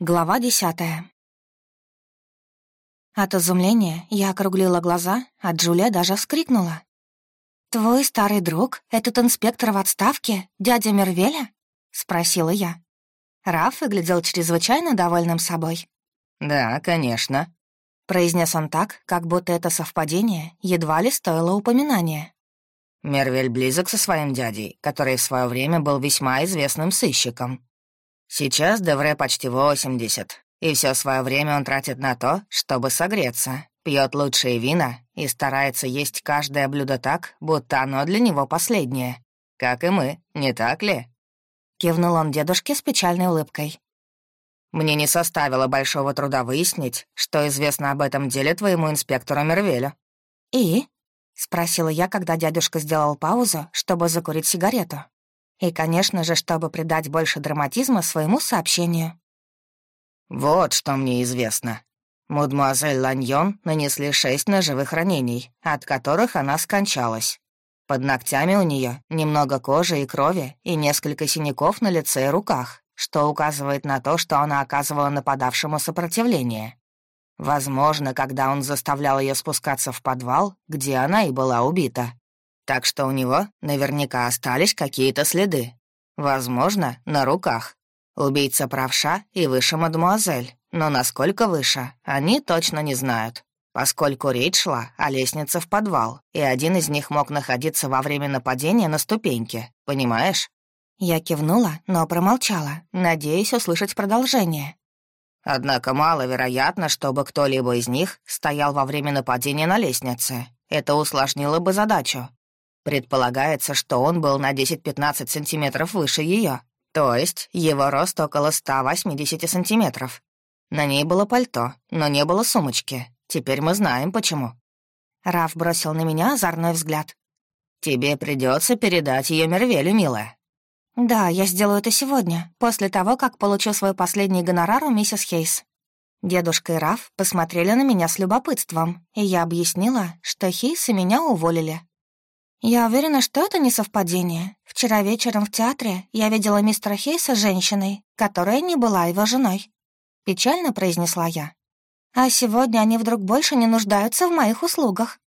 Глава десятая. От изумления я округлила глаза, а Джулия даже вскрикнула. «Твой старый друг, этот инспектор в отставке, дядя Мервеля?» — спросила я. Раф выглядел чрезвычайно довольным собой. «Да, конечно», — произнес он так, как будто это совпадение едва ли стоило упоминания. Мервель близок со своим дядей, который в свое время был весьма известным сыщиком. Сейчас Девре почти 80, и все свое время он тратит на то, чтобы согреться, пьет лучшие вина и старается есть каждое блюдо так, будто оно для него последнее. Как и мы, не так ли?» Кивнул он дедушке с печальной улыбкой. «Мне не составило большого труда выяснить, что известно об этом деле твоему инспектору Мервелю». «И?» — спросила я, когда дядюшка сделал паузу, чтобы закурить сигарету. И, конечно же, чтобы придать больше драматизма своему сообщению. «Вот что мне известно. Мадемуазель Ланьон нанесли шесть ножевых ранений, от которых она скончалась. Под ногтями у нее немного кожи и крови и несколько синяков на лице и руках, что указывает на то, что она оказывала нападавшему сопротивление. Возможно, когда он заставлял ее спускаться в подвал, где она и была убита, так что у него наверняка остались какие-то следы. Возможно, на руках. Убийца правша и выше мадемуазель, но насколько выше, они точно не знают, поскольку речь шла о лестнице в подвал, и один из них мог находиться во время нападения на ступеньке, понимаешь? Я кивнула, но промолчала, надеясь услышать продолжение. Однако маловероятно, чтобы кто-либо из них стоял во время нападения на лестнице. Это усложнило бы задачу. Предполагается, что он был на 10-15 сантиметров выше ее, то есть его рост около 180 сантиметров. На ней было пальто, но не было сумочки. Теперь мы знаем, почему. Раф бросил на меня озорной взгляд. «Тебе придется передать ее Мервелю, милая». «Да, я сделаю это сегодня, после того, как получу свой последний гонорар у миссис Хейс». Дедушка и Раф посмотрели на меня с любопытством, и я объяснила, что Хейс и меня уволили. «Я уверена, что это не совпадение. Вчера вечером в театре я видела мистера Хейса с женщиной, которая не была его женой», — печально произнесла я. «А сегодня они вдруг больше не нуждаются в моих услугах».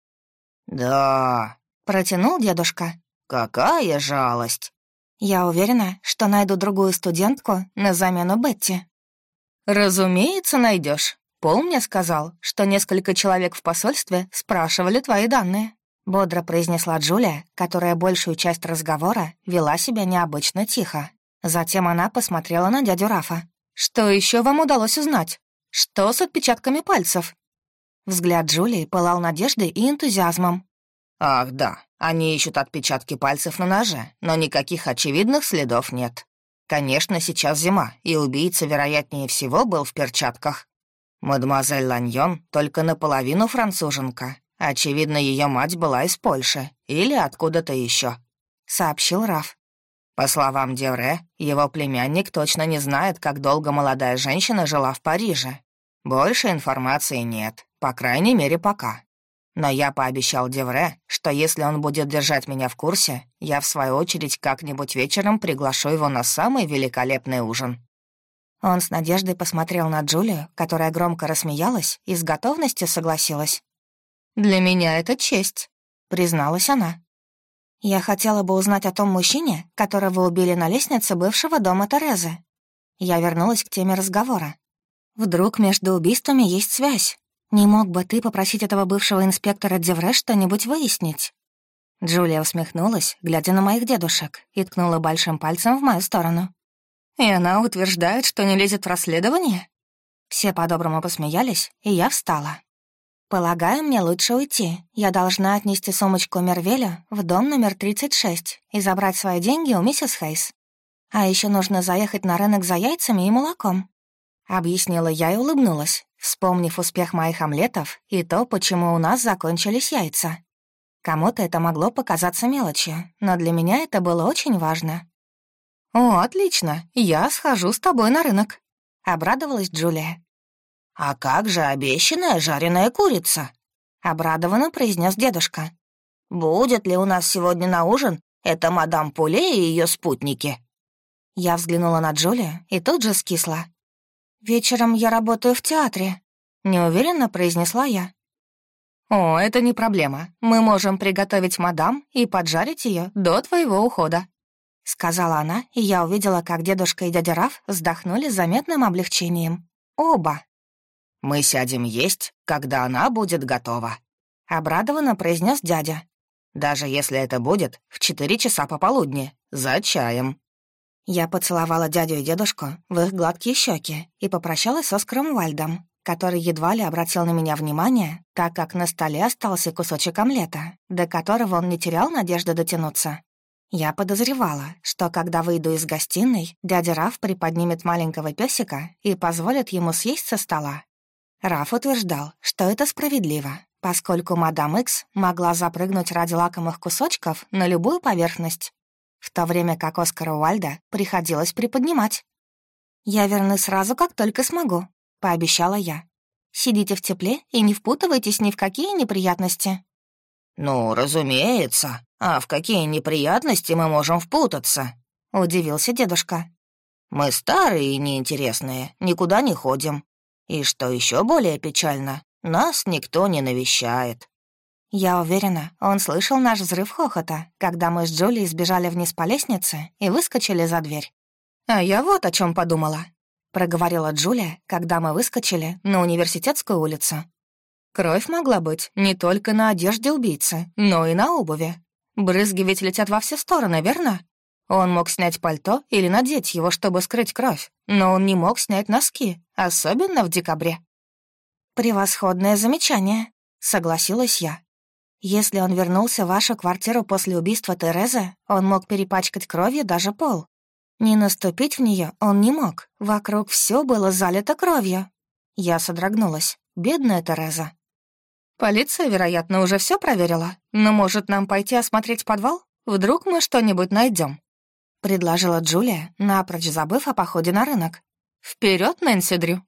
«Да», — протянул дедушка. «Какая жалость!» «Я уверена, что найду другую студентку на замену Бетти». «Разумеется, найдешь. Пол мне сказал, что несколько человек в посольстве спрашивали твои данные». — бодро произнесла Джулия, которая большую часть разговора вела себя необычно тихо. Затем она посмотрела на дядю Рафа. «Что еще вам удалось узнать? Что с отпечатками пальцев?» Взгляд Джулии пылал надеждой и энтузиазмом. «Ах, да, они ищут отпечатки пальцев на ноже, но никаких очевидных следов нет. Конечно, сейчас зима, и убийца, вероятнее всего, был в перчатках. Мадемуазель Ланьон только наполовину француженка, Очевидно, ее мать была из Польши или откуда-то еще, сообщил Раф. По словам Девре, его племянник точно не знает, как долго молодая женщина жила в Париже. Больше информации нет, по крайней мере, пока. Но я пообещал Девре, что если он будет держать меня в курсе, я, в свою очередь, как-нибудь вечером приглашу его на самый великолепный ужин. Он с надеждой посмотрел на Джулию, которая громко рассмеялась и с готовностью согласилась. «Для меня это честь», — призналась она. «Я хотела бы узнать о том мужчине, которого убили на лестнице бывшего дома Терезы». Я вернулась к теме разговора. «Вдруг между убийствами есть связь? Не мог бы ты попросить этого бывшего инспектора Девре что-нибудь выяснить?» Джулия усмехнулась, глядя на моих дедушек, и ткнула большим пальцем в мою сторону. «И она утверждает, что не лезет в расследование?» Все по-доброму посмеялись, и я встала. «Полагаю, мне лучше уйти. Я должна отнести сумочку Мервеля в дом номер 36 и забрать свои деньги у миссис Хейс. А еще нужно заехать на рынок за яйцами и молоком». Объяснила я и улыбнулась, вспомнив успех моих омлетов и то, почему у нас закончились яйца. Кому-то это могло показаться мелочью, но для меня это было очень важно. «О, отлично, я схожу с тобой на рынок», — обрадовалась Джулия. «А как же обещанная жареная курица?» — обрадованно произнес дедушка. «Будет ли у нас сегодня на ужин это мадам Пуле и ее спутники?» Я взглянула на Джулию и тут же скисла. «Вечером я работаю в театре», — неуверенно произнесла я. «О, это не проблема. Мы можем приготовить мадам и поджарить ее до твоего ухода», — сказала она, и я увидела, как дедушка и дядя Раф вздохнули с заметным облегчением. Оба. «Мы сядем есть, когда она будет готова», — обрадованно произнес дядя. «Даже если это будет в четыре часа пополудни, за чаем». Я поцеловала дядю и дедушку в их гладкие щеки и попрощалась с Оскаром Вальдом, который едва ли обратил на меня внимание, так как на столе остался кусочек омлета, до которого он не терял надежды дотянуться. Я подозревала, что когда выйду из гостиной, дядя Раф приподнимет маленького песика и позволит ему съесть со стола. Раф утверждал, что это справедливо, поскольку мадам Икс могла запрыгнуть ради лакомых кусочков на любую поверхность, в то время как Оскара Уальда приходилось приподнимать. «Я вернусь сразу, как только смогу», — пообещала я. «Сидите в тепле и не впутывайтесь ни в какие неприятности». «Ну, разумеется. А в какие неприятности мы можем впутаться?» — удивился дедушка. «Мы старые и неинтересные, никуда не ходим. И что еще более печально, нас никто не навещает». Я уверена, он слышал наш взрыв хохота, когда мы с Джулией сбежали вниз по лестнице и выскочили за дверь. А я вот о чем подумала. — проговорила Джулия, когда мы выскочили на университетскую улицу. «Кровь могла быть не только на одежде убийцы, но и на обуви. Брызги ведь летят во все стороны, верно? Он мог снять пальто или надеть его, чтобы скрыть кровь, но он не мог снять носки, особенно в декабре». «Превосходное замечание», — согласилась я. «Если он вернулся в вашу квартиру после убийства Терезы, он мог перепачкать кровью даже пол. Не наступить в нее он не мог. Вокруг все было залито кровью. Я содрогнулась. Бедная Тереза. Полиция, вероятно, уже все проверила. Но может нам пойти осмотреть подвал? Вдруг мы что-нибудь найдем? предложила Джулия, напрочь забыв о походе на рынок. Вперед, Нэнси Дрю!»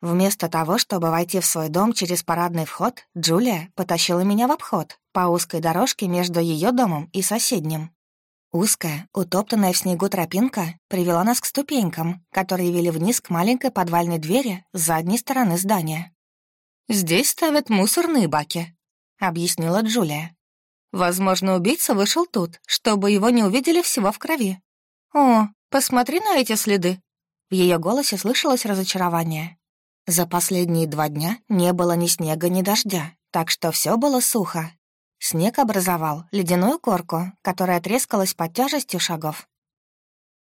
Вместо того, чтобы войти в свой дом через парадный вход, Джулия потащила меня в обход по узкой дорожке между ее домом и соседним. Узкая, утоптанная в снегу тропинка привела нас к ступенькам, которые вели вниз к маленькой подвальной двери с задней стороны здания. «Здесь ставят мусорные баки», — объяснила Джулия. «Возможно, убийца вышел тут, чтобы его не увидели всего в крови. О, посмотри на эти следы». В ее голосе слышалось разочарование. За последние два дня не было ни снега, ни дождя, так что все было сухо, Снег образовал ледяную корку, которая трескалась под тяжестью шагов.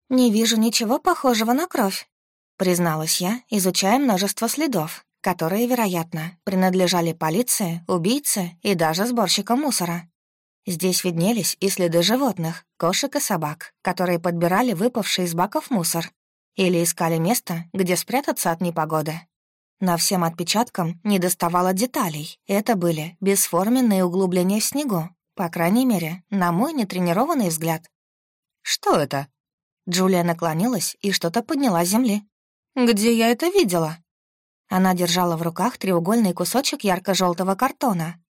«Не вижу ничего похожего на кровь», — призналась я, изучая множество следов, которые, вероятно, принадлежали полиции, убийце и даже сборщикам мусора. Здесь виднелись и следы животных, кошек и собак, которые подбирали выпавший из баков мусор или искали место, где спрятаться от непогоды. На всем отпечаткам не доставало деталей. Это были бесформенные углубления в снегу, по крайней мере, на мой нетренированный взгляд. «Что это?» Джулия наклонилась и что-то подняла с земли. «Где я это видела?» Она держала в руках треугольный кусочек ярко желтого картона.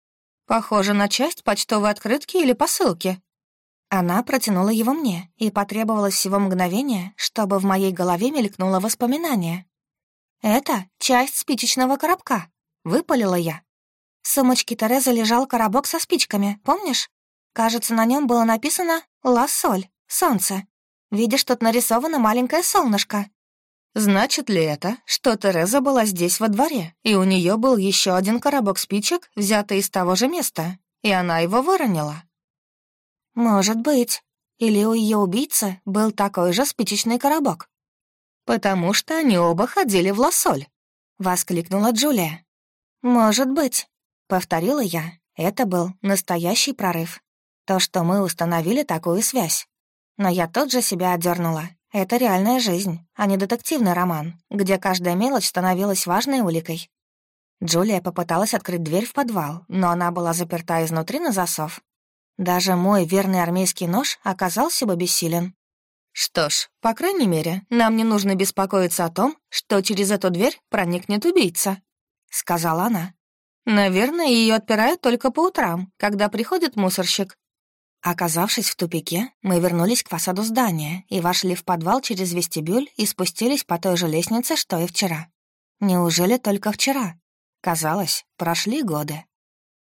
«Похоже на часть почтовой открытки или посылки». Она протянула его мне, и потребовалось всего мгновения, чтобы в моей голове мелькнуло воспоминание, «Это часть спичечного коробка», — выпалила я. В сумочке Терезы лежал коробок со спичками, помнишь? Кажется, на нем было написано «Ла Соль», «Солнце». Видишь, тут нарисовано маленькое солнышко. Значит ли это, что Тереза была здесь во дворе, и у нее был еще один коробок спичек, взятый из того же места, и она его выронила? Может быть. Или у ее убийцы был такой же спичечный коробок. «Потому что они оба ходили в лосоль», — воскликнула Джулия. «Может быть», — повторила я. Это был настоящий прорыв. То, что мы установили такую связь. Но я тут же себя отдернула. Это реальная жизнь, а не детективный роман, где каждая мелочь становилась важной уликой. Джулия попыталась открыть дверь в подвал, но она была заперта изнутри на засов. Даже мой верный армейский нож оказался бы бессилен. «Что ж, по крайней мере, нам не нужно беспокоиться о том, что через эту дверь проникнет убийца», — сказала она. «Наверное, ее отпирают только по утрам, когда приходит мусорщик». Оказавшись в тупике, мы вернулись к фасаду здания и вошли в подвал через вестибюль и спустились по той же лестнице, что и вчера. Неужели только вчера? Казалось, прошли годы.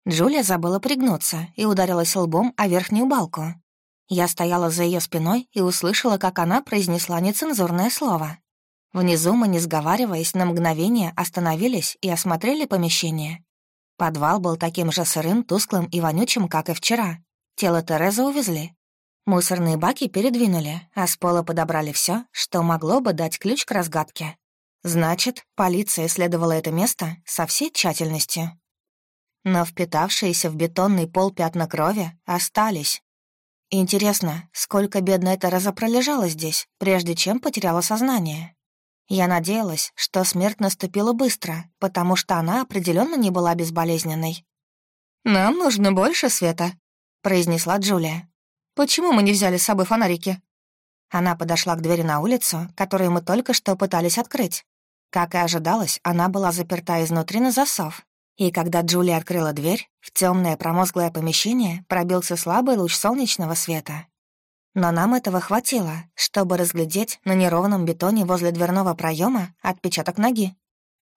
Джулия забыла пригнуться и ударилась лбом о верхнюю балку. Я стояла за ее спиной и услышала, как она произнесла нецензурное слово. Внизу мы, не сговариваясь, на мгновение остановились и осмотрели помещение. Подвал был таким же сырым, тусклым и вонючим, как и вчера. Тело Терезы увезли. Мусорные баки передвинули, а с пола подобрали все, что могло бы дать ключ к разгадке. Значит, полиция исследовала это место со всей тщательностью. Но впитавшиеся в бетонный пол пятна крови остались. Интересно, сколько бедная Тереза пролежала здесь, прежде чем потеряла сознание? Я надеялась, что смерть наступила быстро, потому что она определенно не была безболезненной. «Нам нужно больше света», — произнесла Джулия. «Почему мы не взяли с собой фонарики?» Она подошла к двери на улицу, которую мы только что пытались открыть. Как и ожидалось, она была заперта изнутри на засов. И когда Джулия открыла дверь, в темное промозглое помещение пробился слабый луч солнечного света. Но нам этого хватило, чтобы разглядеть на неровном бетоне возле дверного проема отпечаток ноги.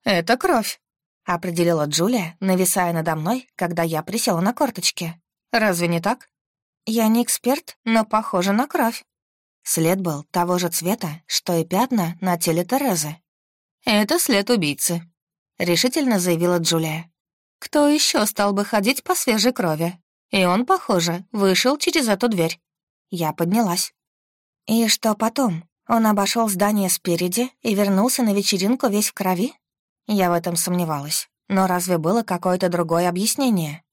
«Это кровь», — определила Джулия, нависая надо мной, когда я присела на корточки. Разве не так? Я не эксперт, но похоже на кровь. След был того же цвета, что и пятна на теле Терезы. «Это след убийцы», — решительно заявила Джулия. «Кто еще стал бы ходить по свежей крови? И он, похоже, вышел через эту дверь». Я поднялась. «И что потом? Он обошел здание спереди и вернулся на вечеринку весь в крови?» Я в этом сомневалась. Но разве было какое-то другое объяснение?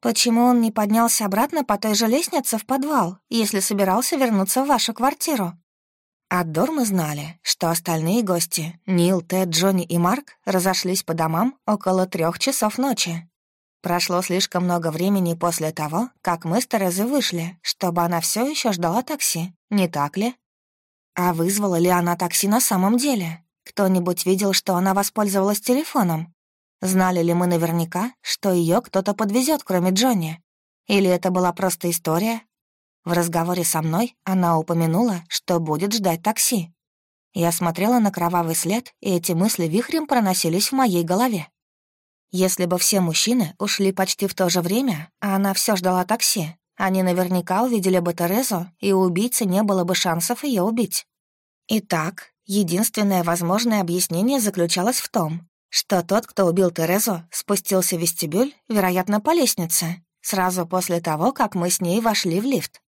Почему он не поднялся обратно по той же лестнице в подвал, если собирался вернуться в вашу квартиру? От Дормы знали, что остальные гости, Нил, Тед, Джонни и Марк, разошлись по домам около трех часов ночи. Прошло слишком много времени после того, как мы с Терезой вышли, чтобы она все еще ждала такси, не так ли? А вызвала ли она такси на самом деле? Кто-нибудь видел, что она воспользовалась телефоном? Знали ли мы наверняка, что ее кто-то подвезет, кроме Джонни? Или это была просто история? В разговоре со мной она упомянула, что будет ждать такси. Я смотрела на кровавый след, и эти мысли вихрем проносились в моей голове. Если бы все мужчины ушли почти в то же время, а она все ждала такси, они наверняка увидели бы Терезу, и у убийцы не было бы шансов ее убить. Итак, единственное возможное объяснение заключалось в том, что тот, кто убил Терезу, спустился в вестибюль, вероятно, по лестнице, сразу после того, как мы с ней вошли в лифт.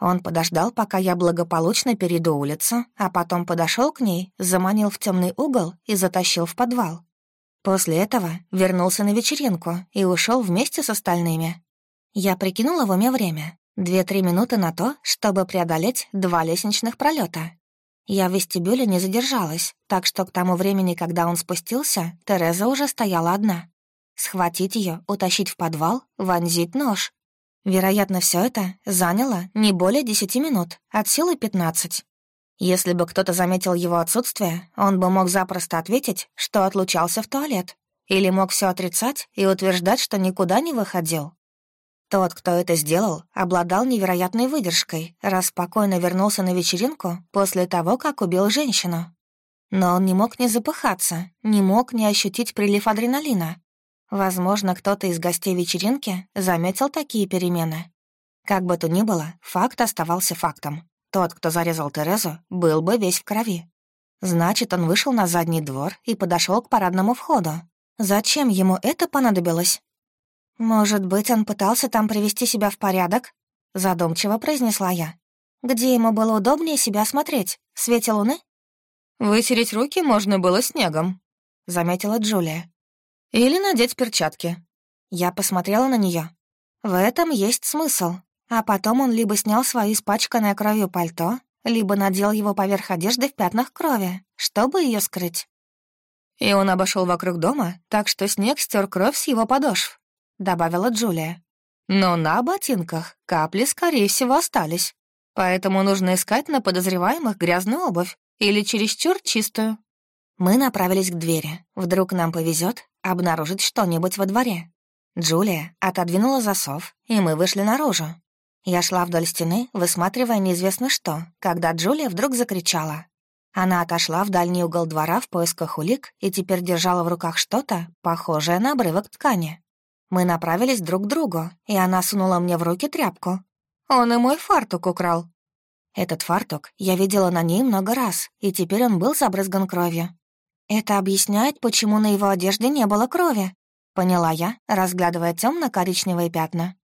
Он подождал, пока я благополучно перейду улицу, а потом подошел к ней, заманил в темный угол и затащил в подвал. После этого вернулся на вечеринку и ушел вместе с остальными. Я прикинула в уме время. Две-три минуты на то, чтобы преодолеть два лестничных пролета. Я в вестибюле не задержалась, так что к тому времени, когда он спустился, Тереза уже стояла одна. Схватить ее, утащить в подвал, вонзить нож. Вероятно, все это заняло не более десяти минут, от силы пятнадцать. Если бы кто-то заметил его отсутствие, он бы мог запросто ответить, что отлучался в туалет, или мог все отрицать и утверждать, что никуда не выходил. Тот, кто это сделал, обладал невероятной выдержкой, раз спокойно вернулся на вечеринку после того, как убил женщину. Но он не мог не запыхаться, не мог не ощутить прилив адреналина. Возможно, кто-то из гостей вечеринки заметил такие перемены. Как бы то ни было, факт оставался фактом. Тот, кто зарезал Терезу, был бы весь в крови. Значит, он вышел на задний двор и подошел к парадному входу. Зачем ему это понадобилось? «Может быть, он пытался там привести себя в порядок?» — задумчиво произнесла я. «Где ему было удобнее себя смотреть? В свете луны?» «Вытереть руки можно было снегом», — заметила Джулия. «Или надеть перчатки». Я посмотрела на нее. В этом есть смысл. А потом он либо снял свое испачканное кровью пальто, либо надел его поверх одежды в пятнах крови, чтобы ее скрыть. И он обошел вокруг дома, так что снег стер кровь с его подошв. — добавила Джулия. «Но на ботинках капли, скорее всего, остались. Поэтому нужно искать на подозреваемых грязную обувь или чересчур чистую». Мы направились к двери. Вдруг нам повезет обнаружить что-нибудь во дворе. Джулия отодвинула засов, и мы вышли наружу. Я шла вдоль стены, высматривая неизвестно что, когда Джулия вдруг закричала. Она отошла в дальний угол двора в поисках улик и теперь держала в руках что-то, похожее на обрывок ткани. Мы направились друг к другу, и она сунула мне в руки тряпку. Он и мой фартук украл. Этот фартук я видела на ней много раз, и теперь он был забрызган кровью. Это объясняет, почему на его одежде не было крови, поняла я, разглядывая темно коричневые пятна.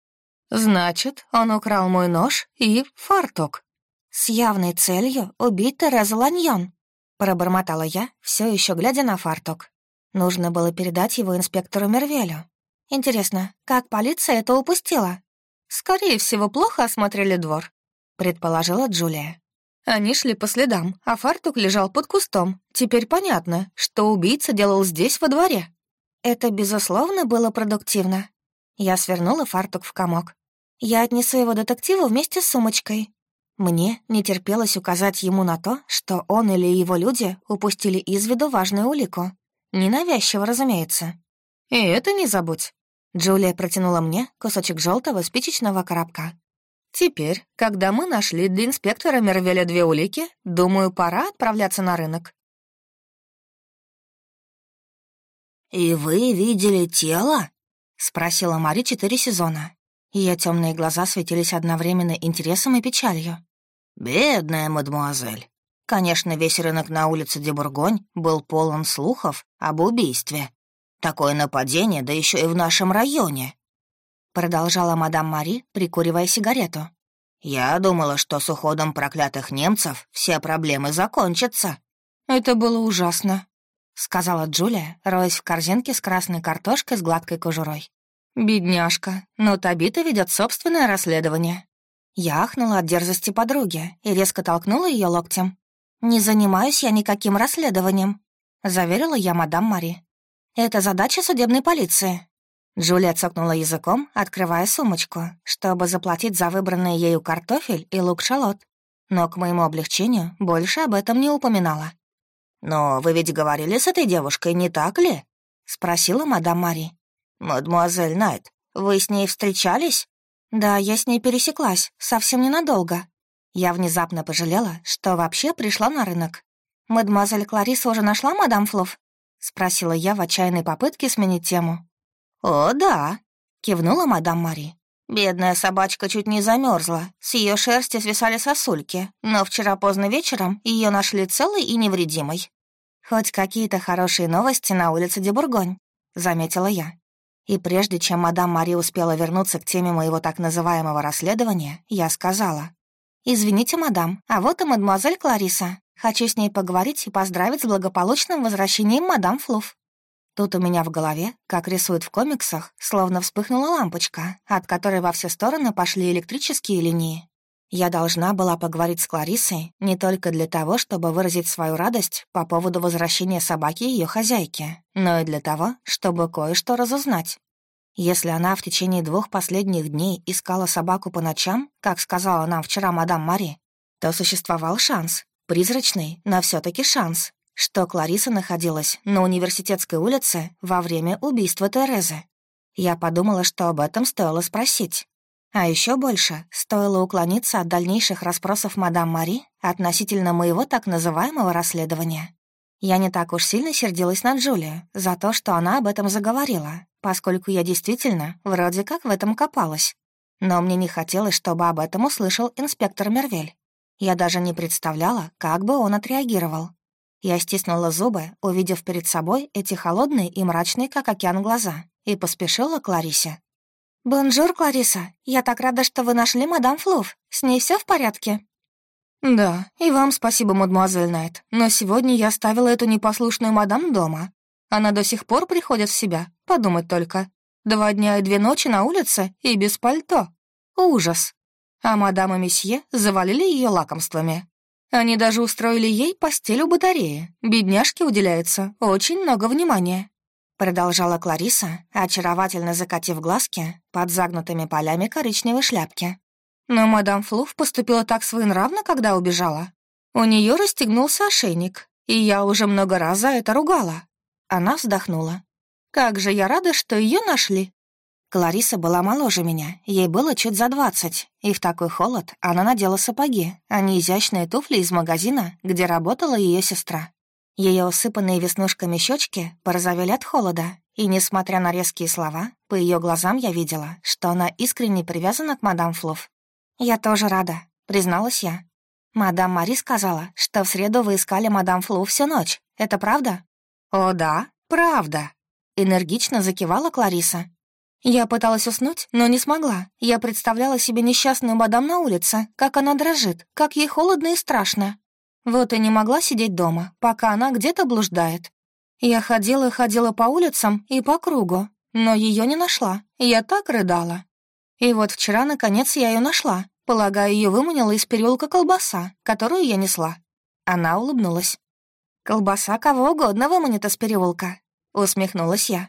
Значит, он украл мой нож и фартук. С явной целью убить Терезу Ланьон, пробормотала я, все еще глядя на фартук. Нужно было передать его инспектору Мервелю. Интересно, как полиция это упустила? Скорее всего, плохо осмотрели двор, предположила Джулия. Они шли по следам, а фартук лежал под кустом. Теперь понятно, что убийца делал здесь, во дворе. Это, безусловно, было продуктивно. Я свернула фартук в комок. Я отнесу его детективу вместе с сумочкой. Мне не терпелось указать ему на то, что он или его люди упустили из виду важную улику. Ненавязчиво, разумеется. «И это не забудь». Джулия протянула мне кусочек желтого спичечного коробка. Теперь, когда мы нашли для инспектора Мервеля две улики, думаю, пора отправляться на рынок. «И вы видели тело?» — спросила Мари четыре сезона. Ее темные глаза светились одновременно интересом и печалью. «Бедная мадемуазель. Конечно, весь рынок на улице Дебургонь был полон слухов об убийстве. Такое нападение, да еще и в нашем районе продолжала мадам Мари, прикуривая сигарету. «Я думала, что с уходом проклятых немцев все проблемы закончатся». «Это было ужасно», — сказала Джулия, роясь в корзинке с красной картошкой с гладкой кожурой. «Бедняжка, но Табита ведет собственное расследование». Я ахнула от дерзости подруги и резко толкнула ее локтем. «Не занимаюсь я никаким расследованием», — заверила я мадам Мари. «Это задача судебной полиции. Джулия цокнула языком, открывая сумочку, чтобы заплатить за выбранный ею картофель и лук-шалот. Но к моему облегчению больше об этом не упоминала. «Но вы ведь говорили с этой девушкой, не так ли?» — спросила мадам Мари. «Мадемуазель Найт, вы с ней встречались?» «Да, я с ней пересеклась, совсем ненадолго». Я внезапно пожалела, что вообще пришла на рынок. «Мадемуазель Клариса уже нашла мадам Флуф?» — спросила я в отчаянной попытке сменить тему. «О, да», — кивнула мадам Мари. «Бедная собачка чуть не замерзла. С ее шерсти свисали сосульки, но вчера поздно вечером ее нашли целой и невредимой». «Хоть какие-то хорошие новости на улице Дебургонь», — заметила я. И прежде чем мадам Мари успела вернуться к теме моего так называемого расследования, я сказала. «Извините, мадам, а вот и мадемуазель Клариса. Хочу с ней поговорить и поздравить с благополучным возвращением мадам Флуф». Тут у меня в голове, как рисуют в комиксах, словно вспыхнула лампочка, от которой во все стороны пошли электрические линии. Я должна была поговорить с Кларисой не только для того, чтобы выразить свою радость по поводу возвращения собаки и ее хозяйки, но и для того, чтобы кое-что разузнать. Если она в течение двух последних дней искала собаку по ночам, как сказала нам вчера мадам Мари, то существовал шанс, призрачный, но все таки шанс, что Клариса находилась на университетской улице во время убийства Терезы. Я подумала, что об этом стоило спросить. А еще больше стоило уклониться от дальнейших расспросов мадам Мари относительно моего так называемого расследования. Я не так уж сильно сердилась на Джулию за то, что она об этом заговорила, поскольку я действительно вроде как в этом копалась. Но мне не хотелось, чтобы об этом услышал инспектор Мервель. Я даже не представляла, как бы он отреагировал. Я стиснула зубы, увидев перед собой эти холодные и мрачные, как океан, глаза, и поспешила к Кларисе. «Bonjour, Клариса. Я так рада, что вы нашли мадам Флуф. С ней все в порядке?» «Да, и вам спасибо, мадемуазель Найт. Но сегодня я оставила эту непослушную мадам дома. Она до сих пор приходит в себя, подумать только. Два дня и две ночи на улице и без пальто. Ужас. А мадам и месье завалили ее лакомствами. Они даже устроили ей постель у батареи. Бедняжке уделяется очень много внимания. Продолжала Клариса, очаровательно закатив глазки под загнутыми полями коричневой шляпки. Но мадам Флуф поступила так своенравно, когда убежала. У нее расстегнулся ошейник, и я уже много раз за это ругала. Она вздохнула. «Как же я рада, что ее нашли!» Клариса была моложе меня, ей было чуть за двадцать, и в такой холод она надела сапоги, а не изящные туфли из магазина, где работала ее сестра. Ее усыпанные веснушками щечки порозовели от холода, и, несмотря на резкие слова, по ее глазам я видела, что она искренне привязана к мадам Флуф. «Я тоже рада», — призналась я. «Мадам Мари сказала, что в среду вы искали мадам Флу всю ночь. Это правда?» «О, да, правда», — энергично закивала Клариса. Я пыталась уснуть, но не смогла. Я представляла себе несчастную мадам на улице, как она дрожит, как ей холодно и страшно. Вот и не могла сидеть дома, пока она где-то блуждает. Я ходила и ходила по улицам и по кругу, но ее не нашла. Я так рыдала. И вот вчера, наконец, я ее нашла. Полагаю, ее выманила из переулка колбаса, которую я несла. Она улыбнулась. «Колбаса кого угодно выманит из переулка», — усмехнулась я.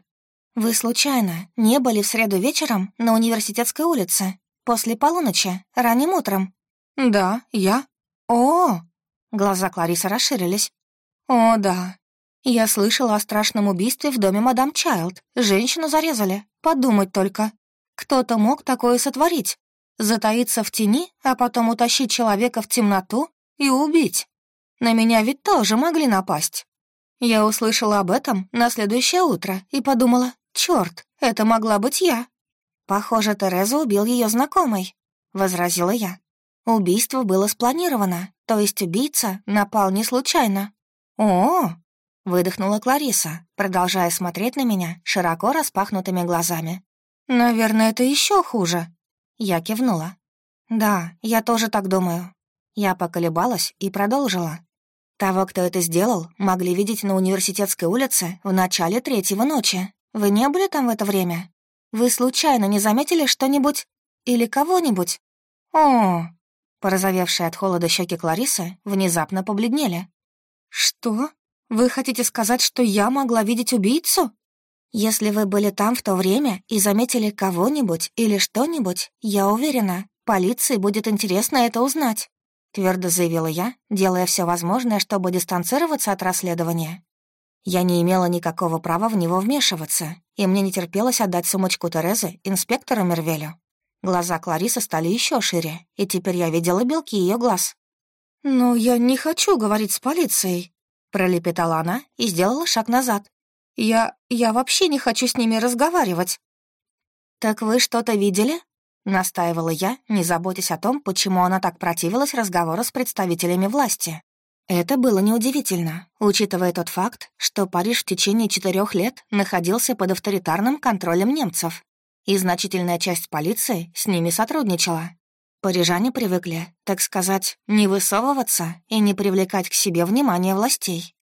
«Вы, случайно, не были в среду вечером на университетской улице? После полуночи, ранним утром?» «Да, я». «О!» Глаза Кларисы расширились. «О, да. Я слышала о страшном убийстве в доме мадам Чайлд. Женщину зарезали. Подумать только. Кто-то мог такое сотворить. Затаиться в тени, а потом утащить человека в темноту и убить. На меня ведь тоже могли напасть. Я услышала об этом на следующее утро и подумала, черт, это могла быть я. Похоже, Тереза убил ее знакомый, возразила я. Убийство было спланировано, то есть убийца напал не случайно. О, выдохнула Клариса, продолжая смотреть на меня широко распахнутыми глазами. Наверное, это еще хуже. Я кивнула. «Да, я тоже так думаю». Я поколебалась и продолжила. Того, кто это сделал, могли видеть на университетской улице в начале третьего ночи. Вы не были там в это время? Вы случайно не заметили что-нибудь или кого-нибудь? О, порозовевшие от холода щеки Кларисы внезапно побледнели. Что? Вы хотите сказать, что я могла видеть убийцу? Если вы были там в то время и заметили кого-нибудь или что-нибудь, я уверена, полиции будет интересно это узнать», — твердо заявила я, делая все возможное, чтобы дистанцироваться от расследования. Я не имела никакого права в него вмешиваться, и мне не терпелось отдать сумочку Терезы инспектору Мервелю. Глаза Кларисы стали еще шире, и теперь я видела белки ее глаз. «Но я не хочу говорить с полицией», — пролепетала она и сделала шаг назад. Я... я вообще не хочу с ними разговаривать». «Так вы что-то видели?» — настаивала я, не заботясь о том, почему она так противилась разговору с представителями власти. Это было неудивительно, учитывая тот факт, что Париж в течение четырех лет находился под авторитарным контролем немцев, и значительная часть полиции с ними сотрудничала. Парижане привыкли, так сказать, не высовываться и не привлекать к себе внимание властей.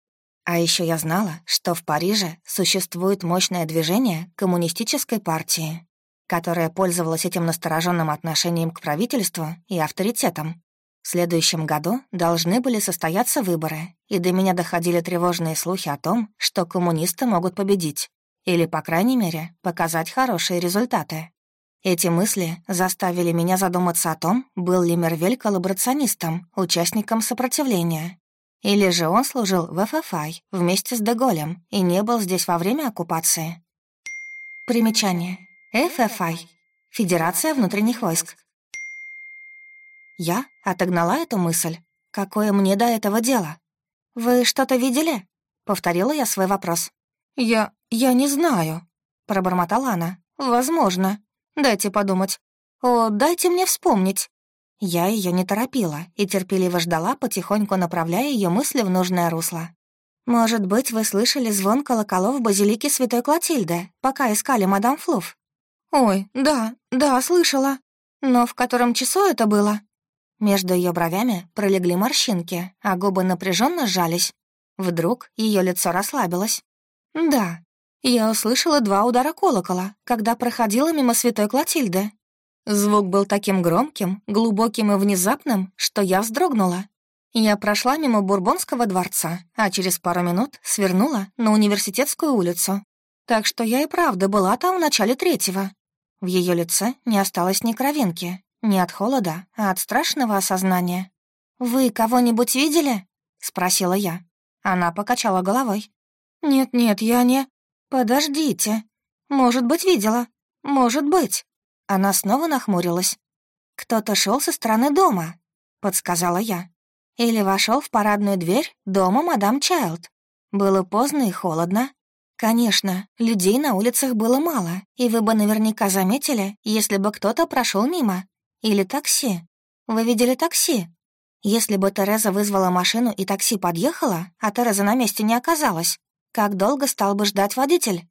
А еще я знала, что в Париже существует мощное движение коммунистической партии, которое пользовалось этим настороженным отношением к правительству и авторитетом. В следующем году должны были состояться выборы, и до меня доходили тревожные слухи о том, что коммунисты могут победить, или, по крайней мере, показать хорошие результаты. Эти мысли заставили меня задуматься о том, был ли Мервель коллаборационистом, участником сопротивления, или же он служил в ФФАЙ вместе с Деголем и не был здесь во время оккупации. Примечание. ФФАЙ. Федерация внутренних войск. Я отогнала эту мысль. Какое мне до этого дело? «Вы что-то видели?» — повторила я свой вопрос. «Я... я не знаю», — пробормотала она. «Возможно. Дайте подумать. О, дайте мне вспомнить. Я ее не торопила и терпеливо ждала, потихоньку направляя ее мысли в нужное русло. «Может быть, вы слышали звон колоколов в базилике Святой Клотильды, пока искали мадам Флуф?» «Ой, да, да, слышала. Но в котором часу это было?» Между ее бровями пролегли морщинки, а губы напряженно сжались. Вдруг ее лицо расслабилось. «Да, я услышала два удара колокола, когда проходила мимо Святой Клотильды. Звук был таким громким, глубоким и внезапным, что я вздрогнула. Я прошла мимо Бурбонского дворца, а через пару минут свернула на университетскую улицу. Так что я и правда была там в начале третьего. В ее лице не осталось ни кровинки, ни от холода, а от страшного осознания. «Вы кого-нибудь видели?» — спросила я. Она покачала головой. «Нет-нет, я не...» «Подождите. Может быть, видела. может быть». Она снова нахмурилась. «Кто-то шел со стороны дома», — подсказала я. «Или вошел в парадную дверь дома мадам Чайлд. Было поздно и холодно. Конечно, людей на улицах было мало, и вы бы наверняка заметили, если бы кто-то прошел мимо. Или такси. Вы видели такси? Если бы Тереза вызвала машину и такси подъехало, а Тереза на месте не оказалась, как долго стал бы ждать водитель?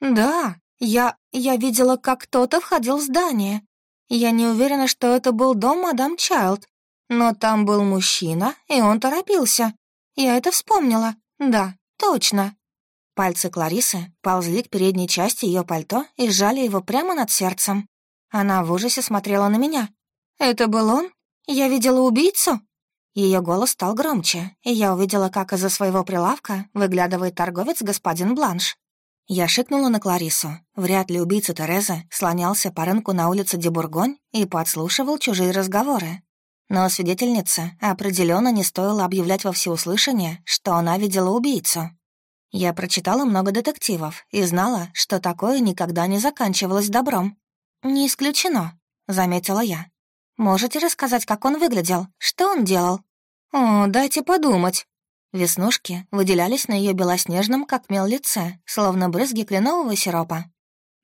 Да, я... я видела, как кто-то входил в здание. Я не уверена, что это был дом мадам Чайлд, но там был мужчина, и он торопился. Я это вспомнила. Да, точно. Пальцы Кларисы ползли к передней части ее пальто и сжали его прямо над сердцем. Она в ужасе смотрела на меня. «Это был он? Я видела убийцу?» Ее голос стал громче, и я увидела, как из-за своего прилавка выглядывает торговец господин Бланш. Я шикнула на Кларису. Вряд ли убийца Терезы слонялся по рынку на улице Дебургонь и подслушивал чужие разговоры. Но свидетельница определенно не стоило объявлять во всеуслышание, что она видела убийцу. Я прочитала много детективов и знала, что такое никогда не заканчивалось добром. «Не исключено», — заметила я. «Можете рассказать, как он выглядел? Что он делал?» «О, дайте подумать». Веснушки выделялись на ее белоснежном, как мел лице, словно брызги кленового сиропа.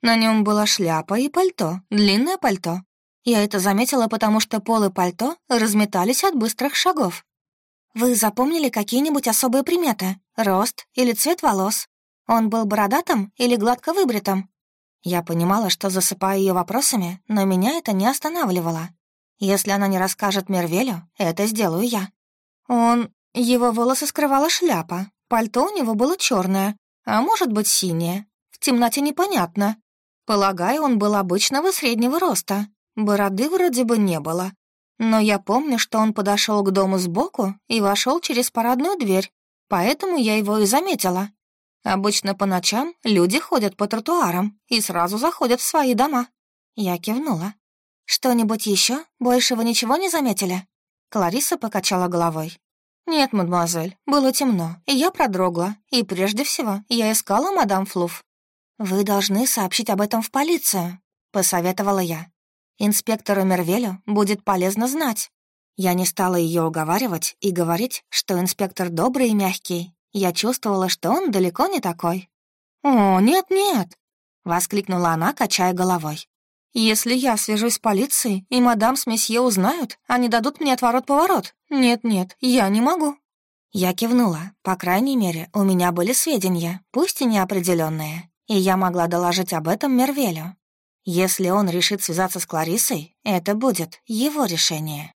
На нем была шляпа и пальто, длинное пальто. Я это заметила, потому что полы пальто разметались от быстрых шагов. «Вы запомнили какие-нибудь особые приметы? Рост или цвет волос? Он был бородатым или гладко выбритым?» Я понимала, что засыпаю ее вопросами, но меня это не останавливало. Если она не расскажет Мервелю, это сделаю я. Он... Его волосы скрывала шляпа, пальто у него было черное, а может быть синее. В темноте непонятно. Полагаю, он был обычного среднего роста. Бороды вроде бы не было. Но я помню, что он подошел к дому сбоку и вошел через парадную дверь, поэтому я его и заметила. Обычно по ночам люди ходят по тротуарам и сразу заходят в свои дома. Я кивнула. «Что-нибудь еще? Больше вы ничего не заметили?» Клариса покачала головой. «Нет, мадемуазель, было темно, и я продрогла, и прежде всего я искала мадам Флуф». «Вы должны сообщить об этом в полицию», — посоветовала я. Инспектору Мервелю будет полезно знать. Я не стала ее уговаривать и говорить, что инспектор добрый и мягкий. Я чувствовала, что он далеко не такой. «О, нет-нет!» — воскликнула она, качая головой. «Если я свяжусь с полицией, и мадам с месье узнают, они дадут мне отворот-поворот. Нет-нет, я не могу». Я кивнула. По крайней мере, у меня были сведения, пусть и неопределенные, и я могла доложить об этом Мервелю. Если он решит связаться с Кларисой, это будет его решение.